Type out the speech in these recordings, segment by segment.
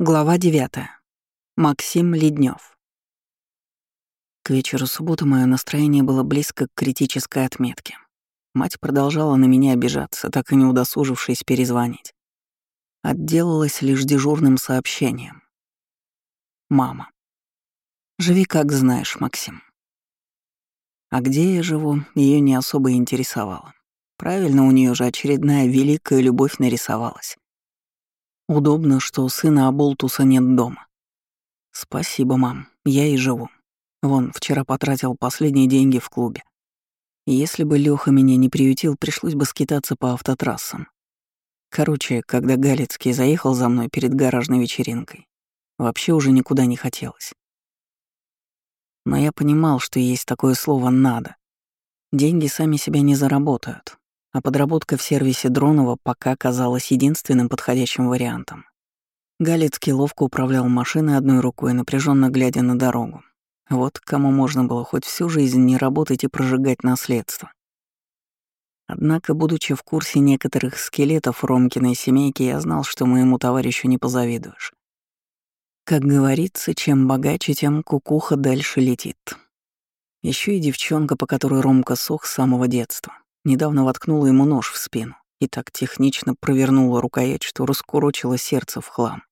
Глава 9. Максим Леднев. К вечеру субботы мое настроение было близко к критической отметке. Мать продолжала на меня обижаться, так и не удосужившись перезвонить. Отделалась лишь дежурным сообщением. «Мама, живи как знаешь, Максим». А где я живу, ее не особо интересовало. Правильно, у нее же очередная великая любовь нарисовалась. Удобно, что сына Аболтуса нет дома. Спасибо, мам, я и живу. Вон, вчера потратил последние деньги в клубе. Если бы Лёха меня не приютил, пришлось бы скитаться по автотрассам. Короче, когда Галицкий заехал за мной перед гаражной вечеринкой, вообще уже никуда не хотелось. Но я понимал, что есть такое слово «надо». Деньги сами себя не заработают, а подработка в сервисе Дронова пока казалась единственным подходящим вариантом. Галицкий ловко управлял машиной одной рукой, напряженно глядя на дорогу. Вот кому можно было хоть всю жизнь не работать и прожигать наследство. Однако, будучи в курсе некоторых скелетов Ромкиной семейки, я знал, что моему товарищу не позавидуешь. Как говорится, чем богаче, тем кукуха дальше летит. Еще и девчонка, по которой Ромка сох с самого детства недавно воткнула ему нож в спину и так технично провернула рукоять, что раскурочила сердце в хлам.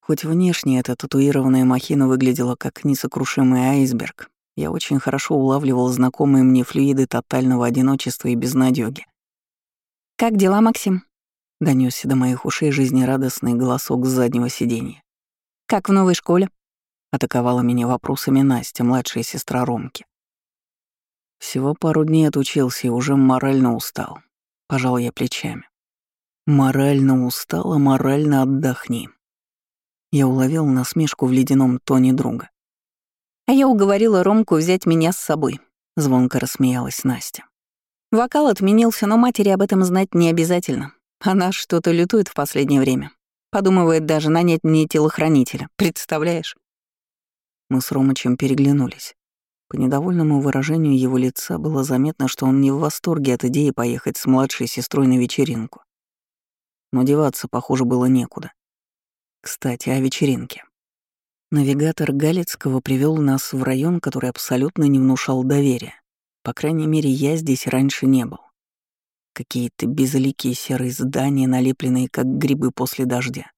Хоть внешне эта татуированная махина выглядела как несокрушимый айсберг, я очень хорошо улавливал знакомые мне флюиды тотального одиночества и безнадёги. «Как дела, Максим?» — донёсся до моих ушей жизнерадостный голосок с заднего сиденья. «Как в новой школе?» — атаковала меня вопросами Настя, младшая сестра Ромки. Всего пару дней отучился и уже морально устал. Пожал я плечами. Морально устал, а морально отдохни. Я уловил насмешку в ледяном тоне друга. А я уговорила Ромку взять меня с собой. Звонко рассмеялась Настя. Вокал отменился, но матери об этом знать не обязательно. Она что-то лютует в последнее время. Подумывает даже нанять мне телохранителя. Представляешь? Мы с Ромычем переглянулись. По недовольному выражению его лица было заметно, что он не в восторге от идеи поехать с младшей сестрой на вечеринку. Но деваться, похоже, было некуда. Кстати, о вечеринке. Навигатор Галицкого привел нас в район, который абсолютно не внушал доверия. По крайней мере, я здесь раньше не был. Какие-то безликие серые здания, налепленные как грибы после дождя.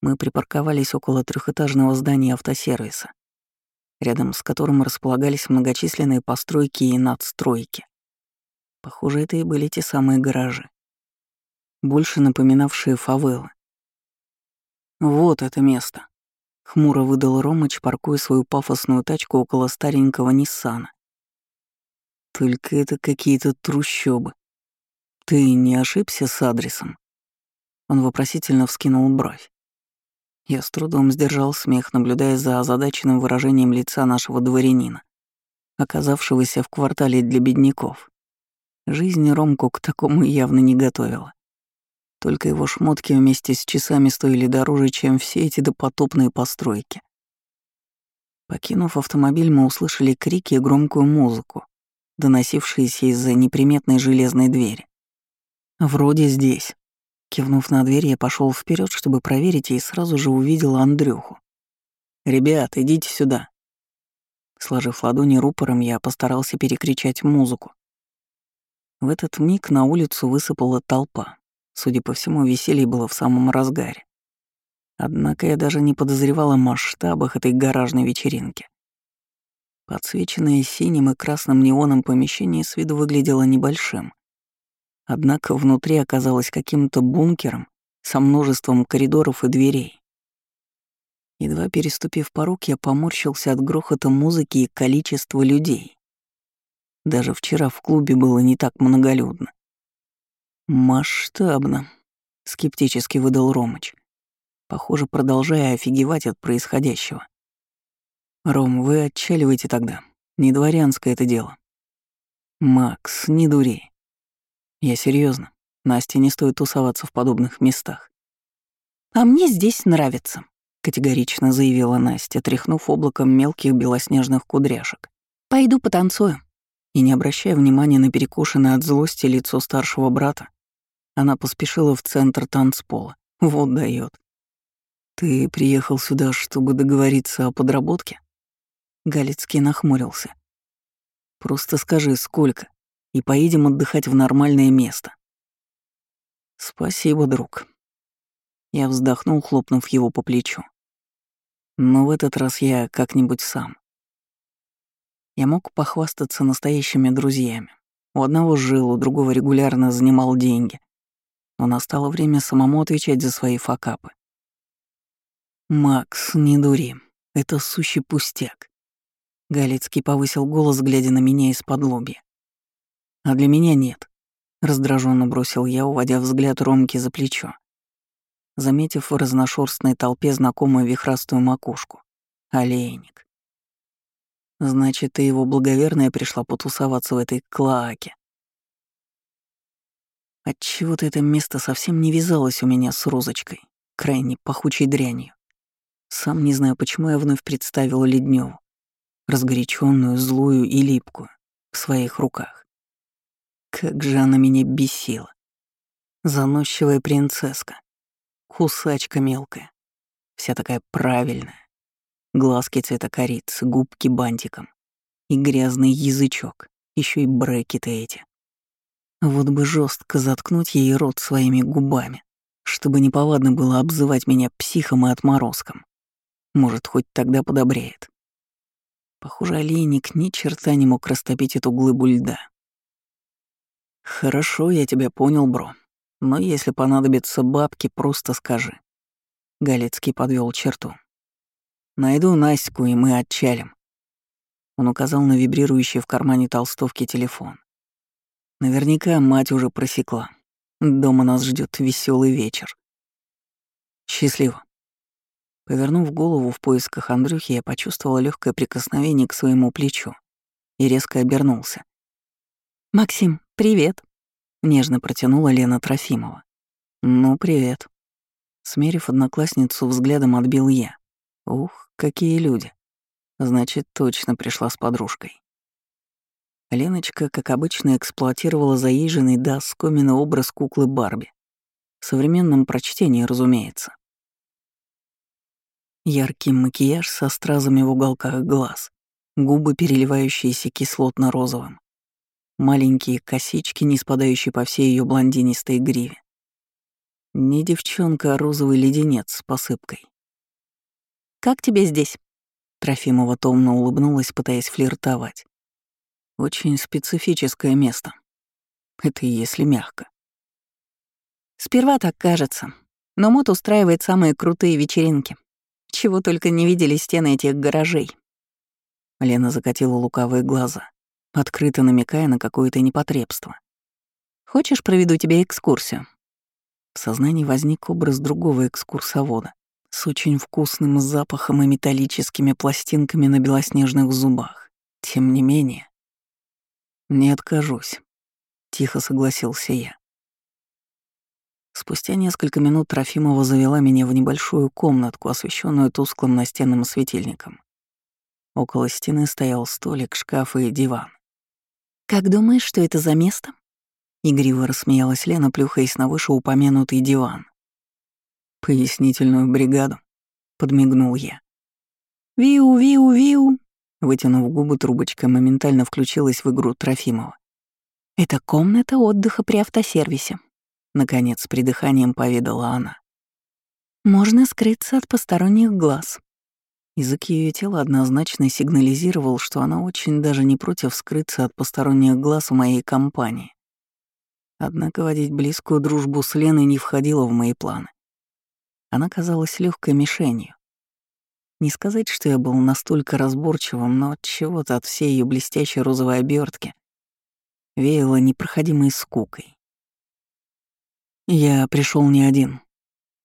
Мы припарковались около трехэтажного здания автосервиса рядом с которым располагались многочисленные постройки и надстройки. Похоже, это и были те самые гаражи, больше напоминавшие фавелы. «Вот это место», — хмуро выдал Ромыч, паркуя свою пафосную тачку около старенького Ниссана. «Только это какие-то трущобы. Ты не ошибся с адресом?» Он вопросительно вскинул бровь. Я с трудом сдержал смех, наблюдая за озадаченным выражением лица нашего дворянина, оказавшегося в квартале для бедняков. Жизнь Ромку к такому явно не готовила. Только его шмотки вместе с часами стоили дороже, чем все эти допотопные постройки. Покинув автомобиль, мы услышали крики и громкую музыку, доносившиеся из-за неприметной железной двери. «Вроде здесь», Кивнув на дверь, я пошел вперед, чтобы проверить, и сразу же увидел Андрюху. «Ребят, идите сюда». Сложив ладони рупором, я постарался перекричать музыку. В этот миг на улицу высыпала толпа. Судя по всему, веселье было в самом разгаре. Однако я даже не подозревал о масштабах этой гаражной вечеринки. Подсвеченное синим и красным неоном помещение с виду выглядело небольшим. Однако внутри оказалось каким-то бункером со множеством коридоров и дверей. Едва переступив порог, я поморщился от грохота музыки и количества людей. Даже вчера в клубе было не так многолюдно. «Масштабно», — скептически выдал Ромыч, похоже, продолжая офигевать от происходящего. «Ром, вы отчаливайте тогда. Не дворянское это дело». «Макс, не дури. Я серьезно. Насте не стоит тусоваться в подобных местах. «А мне здесь нравится», — категорично заявила Настя, тряхнув облаком мелких белоснежных кудряшек. «Пойду потанцую». И не обращая внимания на перекошенное от злости лицо старшего брата, она поспешила в центр танцпола. Вот дает. «Ты приехал сюда, чтобы договориться о подработке?» Галицкий нахмурился. «Просто скажи, сколько, и поедем отдыхать в нормальное место». «Спасибо, друг». Я вздохнул, хлопнув его по плечу. «Но в этот раз я как-нибудь сам». Я мог похвастаться настоящими друзьями. У одного жил, у другого регулярно занимал деньги. Но настало время самому отвечать за свои факапы. «Макс, не дури. Это сущий пустяк». Галицкий повысил голос, глядя на меня из-под лобья. «А для меня нет», — раздраженно бросил я, уводя взгляд Ромки за плечо. Заметив в разношерстной толпе знакомую вихрастую макушку. Олейник. «Значит, ты его благоверная пришла потусоваться в этой клоаке». Отчего-то это место совсем не вязалось у меня с розочкой, крайне пахучей дрянью. Сам не знаю, почему я вновь представила Ледневу, разгоряченную, злую и липкую, в своих руках. Как же она меня бесила. Заносчивая принцесска, кусачка мелкая, вся такая правильная. Глазки цвета корицы, губки бантиком и грязный язычок, еще и брекеты эти. Вот бы жестко заткнуть ей рот своими губами, чтобы неповадно было обзывать меня психом и отморозком. Может, хоть тогда подобреет. Похоже, олейник ни черта не мог растопить эту глыбу льда. «Хорошо, я тебя понял, бро. Но если понадобятся бабки, просто скажи». Галецкий подвел черту. «Найду Настю, и мы отчалим». Он указал на вибрирующий в кармане толстовки телефон. Наверняка мать уже просекла. Дома нас ждет веселый вечер. Счастливо. Повернув голову в поисках Андрюхи, я почувствовала легкое прикосновение к своему плечу и резко обернулся. «Максим, привет!» — нежно протянула Лена Трофимова. «Ну, привет». Смерив одноклассницу взглядом, отбил я. Ух, какие люди. Значит, точно пришла с подружкой. Леночка, как обычно, эксплуатировала заезженный до скомина образ куклы Барби. В современном прочтении, разумеется. Яркий макияж со стразами в уголках глаз, губы, переливающиеся кислотно-розовым, маленькие косички, не спадающие по всей ее блондинистой гриве. Не девчонка, а розовый леденец с посыпкой. «Как тебе здесь?» Трофимова томно улыбнулась, пытаясь флиртовать. «Очень специфическое место. Это если мягко». «Сперва так кажется, но Мот устраивает самые крутые вечеринки. Чего только не видели стены этих гаражей. Лена закатила лукавые глаза, открыто намекая на какое-то непотребство. «Хочешь, проведу тебе экскурсию?» В сознании возник образ другого экскурсовода с очень вкусным запахом и металлическими пластинками на белоснежных зубах. Тем не менее... «Не откажусь», — тихо согласился я. Спустя несколько минут Трофимова завела меня в небольшую комнатку, освещенную тусклым настенным светильником. Около стены стоял столик, шкаф и диван. «Как думаешь, что это за место?» Игриво рассмеялась Лена, плюхаясь на вышеупомянутый диван. «Пояснительную бригаду», — подмигнул я. «Виу, виу, виу», вытянув губы, трубочка моментально включилась в игру Трофимова. «Это комната отдыха при автосервисе. Наконец, с придыханием поведала она. «Можно скрыться от посторонних глаз». Язык ее тела однозначно сигнализировал, что она очень даже не против скрыться от посторонних глаз в моей компании. Однако водить близкую дружбу с Леной не входило в мои планы. Она казалась легкой мишенью. Не сказать, что я был настолько разборчивым, но от чего-то от всей ее блестящей розовой обертки веяло непроходимой скукой. Я пришел не один.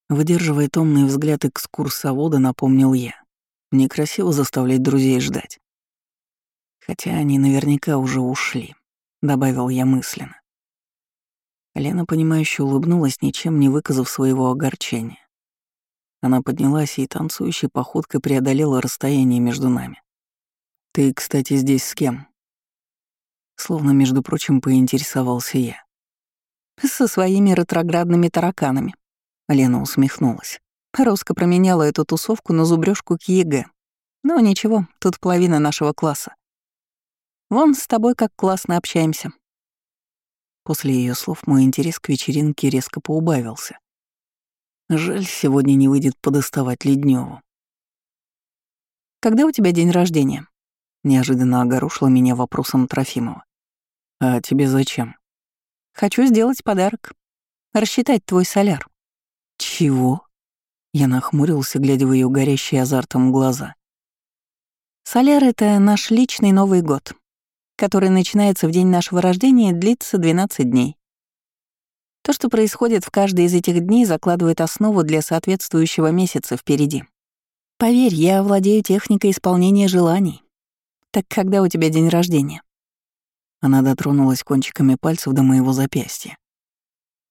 Выдерживая томный взгляд экскурсовода, напомнил я. Некрасиво заставлять друзей ждать. Хотя они наверняка уже ушли, добавил я мысленно. Лена, понимающе улыбнулась, ничем не выказав своего огорчения. Она поднялась и танцующей походкой преодолела расстояние между нами. «Ты, кстати, здесь с кем?» Словно, между прочим, поинтересовался я. Со своими ретроградными тараканами. Лена усмехнулась. Роско променяла эту тусовку на зубрёжку к ЕГЭ. Но ничего, тут половина нашего класса. Вон с тобой как классно общаемся. После ее слов мой интерес к вечеринке резко поубавился. Жаль, сегодня не выйдет подоставать Ледневу. «Когда у тебя день рождения?» Неожиданно огорошила меня вопросом Трофимова. «А тебе зачем?» «Хочу сделать подарок. Рассчитать твой соляр». «Чего?» Я нахмурился, глядя в ее горящие азартом глаза. «Соляр — это наш личный Новый год который начинается в день нашего рождения и длится 12 дней. То, что происходит в каждый из этих дней, закладывает основу для соответствующего месяца впереди. Поверь, я владею техникой исполнения желаний. Так когда у тебя день рождения? Она дотронулась кончиками пальцев до моего запястья.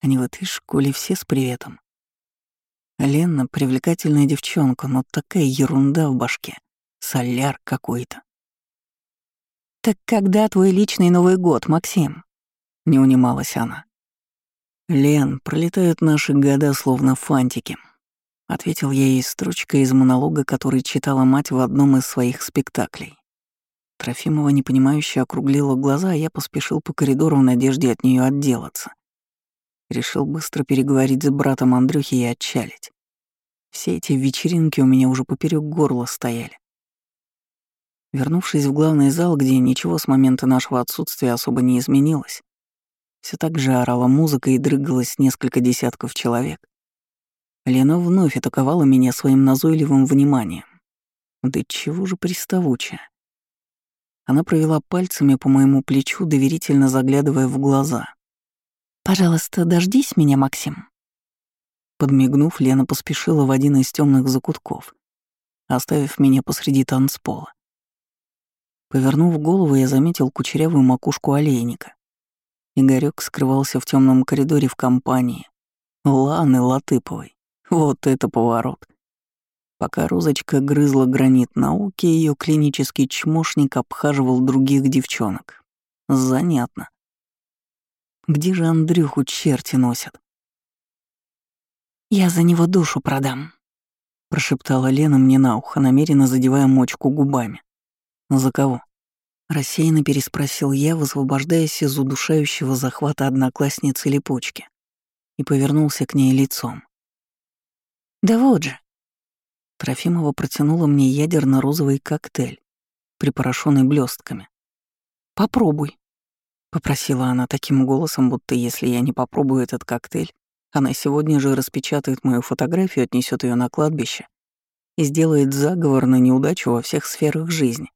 Они в этой школе все с приветом. Лена — привлекательная девчонка, но такая ерунда в башке. Соляр какой-то. «Так когда твой личный Новый год, Максим?» — не унималась она. «Лен, пролетают наши года словно фантики», — ответил я ей строчкой из монолога, который читала мать в одном из своих спектаклей. Трофимова непонимающе округлила глаза, а я поспешил по коридору в надежде от нее отделаться. Решил быстро переговорить с братом Андрюхи и отчалить. Все эти вечеринки у меня уже поперек горла стояли. Вернувшись в главный зал, где ничего с момента нашего отсутствия особо не изменилось, все так же орала музыка и дрыгалось несколько десятков человек. Лена вновь атаковала меня своим назойливым вниманием. Да чего же приставучая. Она провела пальцами по моему плечу, доверительно заглядывая в глаза. «Пожалуйста, дождись меня, Максим». Подмигнув, Лена поспешила в один из темных закутков, оставив меня посреди танцпола. Повернув голову, я заметил кучерявую макушку олейника. Игорёк скрывался в темном коридоре в компании. Ланы Латыповой. Вот это поворот. Пока Розочка грызла гранит науки, ее клинический чмошник обхаживал других девчонок. Занятно. Где же Андрюху черти носят? «Я за него душу продам», — прошептала Лена мне на ухо, намеренно задевая мочку губами. «За кого?» Рассеянно переспросил я, высвобождаясь из удушающего захвата одноклассницы липучки, и повернулся к ней лицом. «Да вот же!» Трофимова протянула мне ядерно-розовый коктейль, припорошенный блестками. «Попробуй», — попросила она таким голосом, будто если я не попробую этот коктейль, она сегодня же распечатает мою фотографию, отнесет ее на кладбище и сделает заговор на неудачу во всех сферах жизни.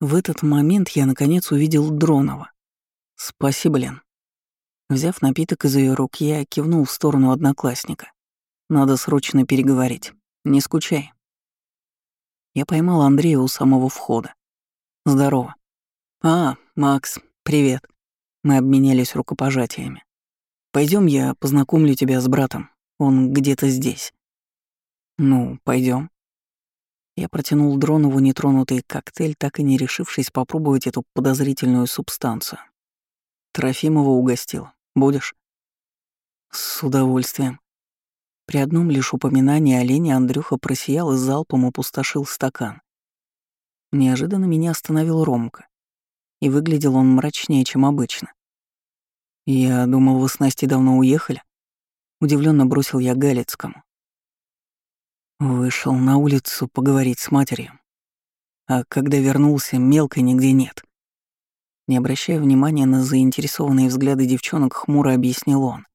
В этот момент я наконец увидел Дронова. «Спасибо, Лен». Взяв напиток из ее рук, я кивнул в сторону одноклассника. «Надо срочно переговорить. Не скучай». Я поймал Андрея у самого входа. «Здорово». «А, Макс, привет». Мы обменялись рукопожатиями. Пойдем, я познакомлю тебя с братом. Он где-то здесь». «Ну, пойдем. Я протянул Дронову нетронутый коктейль, так и не решившись попробовать эту подозрительную субстанцию. Трофимова угостил. Будешь? С удовольствием. При одном лишь упоминании оленя Андрюха просиял и залпом опустошил стакан. Неожиданно меня остановил Ромка. И выглядел он мрачнее, чем обычно. «Я думал, вы с Настей давно уехали?» Удивленно бросил я Галицкому. Вышел на улицу поговорить с матерью. А когда вернулся, мелкой нигде нет. Не обращая внимания на заинтересованные взгляды девчонок, хмуро объяснил он.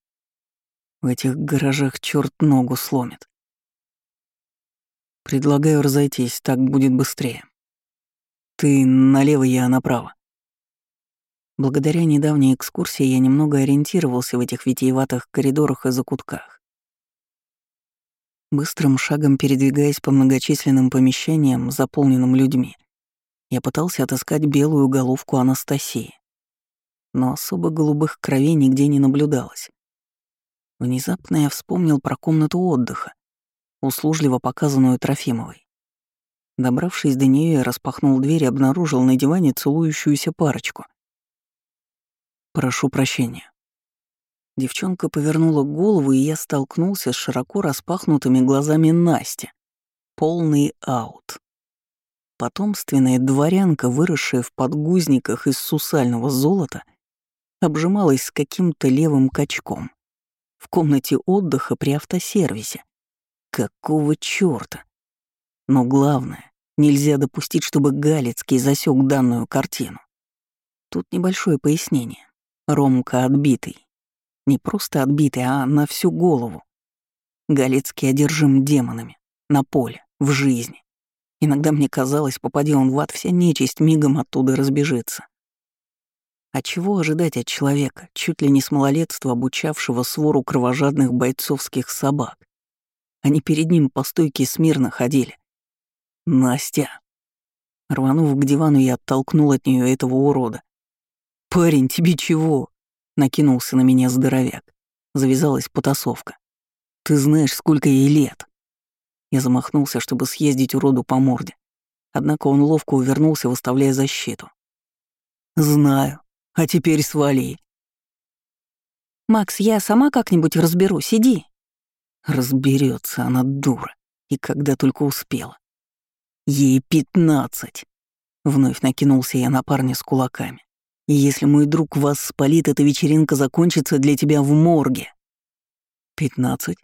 В этих гаражах черт ногу сломит. Предлагаю разойтись, так будет быстрее. Ты налево, я направо. Благодаря недавней экскурсии я немного ориентировался в этих витиеватых коридорах и закутках. Быстрым шагом передвигаясь по многочисленным помещениям, заполненным людьми, я пытался отыскать белую головку Анастасии. Но особо голубых кровей нигде не наблюдалось. Внезапно я вспомнил про комнату отдыха, услужливо показанную Трофимовой. Добравшись до нее, я распахнул дверь и обнаружил на диване целующуюся парочку. «Прошу прощения». Девчонка повернула голову, и я столкнулся с широко распахнутыми глазами Насти. Полный аут. Потомственная дворянка, выросшая в подгузниках из сусального золота, обжималась с каким-то левым качком в комнате отдыха при автосервисе. Какого чёрта? Но главное, нельзя допустить, чтобы Галицкий засек данную картину. Тут небольшое пояснение. Ромка отбитый. Не просто отбитый, а на всю голову. Галицкий одержим демонами. На поле, в жизни. Иногда мне казалось, попади он в ад, вся нечисть мигом оттуда разбежится. А чего ожидать от человека, чуть ли не с малолетства обучавшего свору кровожадных бойцовских собак? Они перед ним по стойке смирно ходили. «Настя!» Рванув к дивану, я оттолкнул от нее этого урода. «Парень, тебе чего?» Накинулся на меня здоровяк. Завязалась потасовка. «Ты знаешь, сколько ей лет?» Я замахнулся, чтобы съездить уроду по морде. Однако он ловко увернулся, выставляя защиту. «Знаю. А теперь свали». «Макс, я сама как-нибудь разберусь, иди». Разберется она дура. И когда только успела. Ей пятнадцать. Вновь накинулся я на парня с кулаками. И если мой друг вас спалит, эта вечеринка закончится для тебя в морге. Пятнадцать?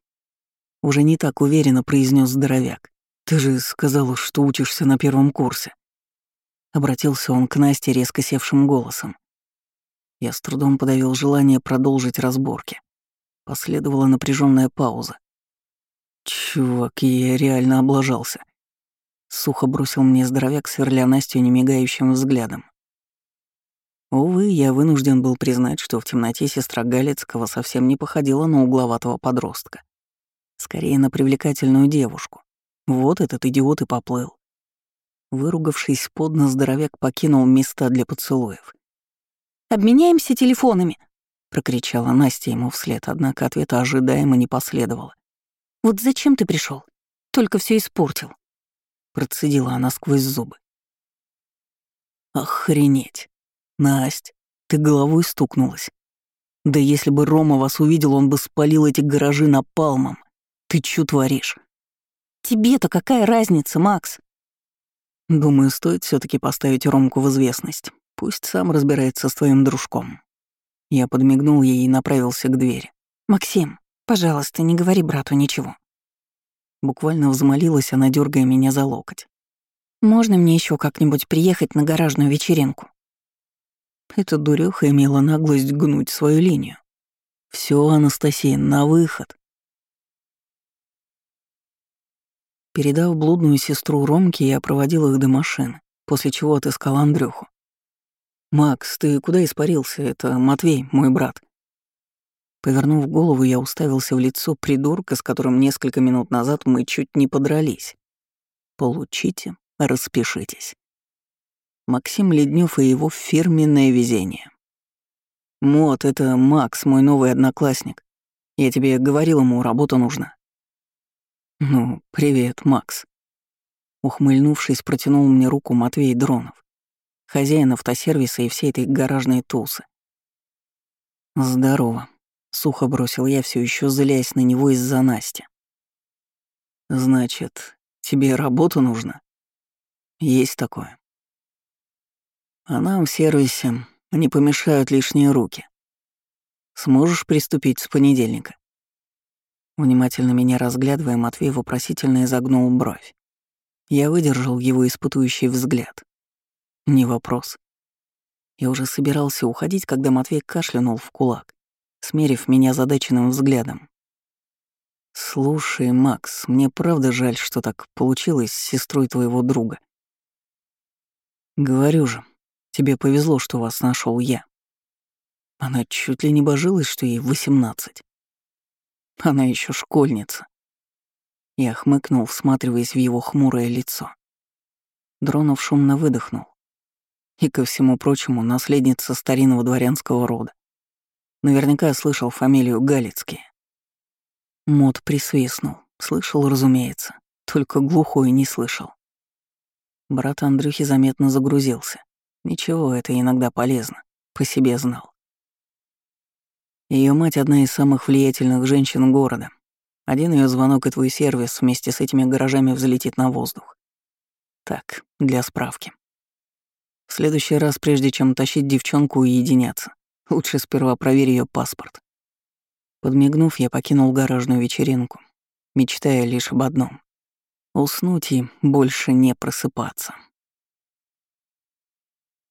Уже не так уверенно произнес здоровяк. Ты же сказала, что учишься на первом курсе. Обратился он к Насте резко севшим голосом. Я с трудом подавил желание продолжить разборки. Последовала напряженная пауза. Чувак, я реально облажался. Сухо бросил мне здоровяк, сверля Настю немигающим взглядом. Увы, я вынужден был признать, что в темноте сестра Галецкого совсем не походила на угловатого подростка. Скорее, на привлекательную девушку. Вот этот идиот и поплыл. Выругавшись под нос, здоровяк покинул места для поцелуев. «Обменяемся телефонами!» — прокричала Настя ему вслед, однако ответа ожидаемо не последовало. «Вот зачем ты пришел? Только все испортил!» Процедила она сквозь зубы. «Охренеть! Насть, ты головой стукнулась. Да если бы Рома вас увидел, он бы спалил эти гаражи напалмом. Ты чё творишь? Тебе-то какая разница, Макс? Думаю, стоит все таки поставить Ромку в известность. Пусть сам разбирается с твоим дружком. Я подмигнул ей и направился к двери. «Максим, пожалуйста, не говори брату ничего». Буквально взмолилась она, дергая меня за локоть. «Можно мне еще как-нибудь приехать на гаражную вечеринку?» Эта дуреха имела наглость гнуть свою линию. Все, Анастасия, на выход. Передав блудную сестру Ромке, я проводил их до машины, после чего отыскал Андрюху. «Макс, ты куда испарился? Это Матвей, мой брат». Повернув голову, я уставился в лицо придурка, с которым несколько минут назад мы чуть не подрались. «Получите, распишитесь». Максим Леднев и его фирменное везение. «Мот, это Макс, мой новый одноклассник. Я тебе говорил ему, работа нужна». «Ну, привет, Макс». Ухмыльнувшись, протянул мне руку Матвей Дронов, хозяин автосервиса и всей этой гаражной тусы. «Здорово», — сухо бросил я, все еще злясь на него из-за Насти. «Значит, тебе работа нужна?» «Есть такое», а нам в сервисе не помешают лишние руки. Сможешь приступить с понедельника?» Внимательно меня разглядывая, Матвей вопросительно изогнул бровь. Я выдержал его испытующий взгляд. Не вопрос. Я уже собирался уходить, когда Матвей кашлянул в кулак, смерив меня задаченным взглядом. «Слушай, Макс, мне правда жаль, что так получилось с сестрой твоего друга. Говорю же, Тебе повезло, что вас нашел я. Она чуть ли не божилась, что ей восемнадцать. Она еще школьница. Я хмыкнул, всматриваясь в его хмурое лицо. Дронов шумно выдохнул. И, ко всему прочему, наследница старинного дворянского рода. Наверняка слышал фамилию Галицкие. Мод присвистнул. Слышал, разумеется. Только глухой не слышал. Брат Андрюхи заметно загрузился. Ничего, это иногда полезно. По себе знал. Ее мать одна из самых влиятельных женщин города. Один ее звонок и твой сервис вместе с этими гаражами взлетит на воздух. Так, для справки. В следующий раз, прежде чем тащить девчонку уединяться, лучше сперва проверь ее паспорт. Подмигнув, я покинул гаражную вечеринку, мечтая лишь об одном — уснуть и больше не просыпаться.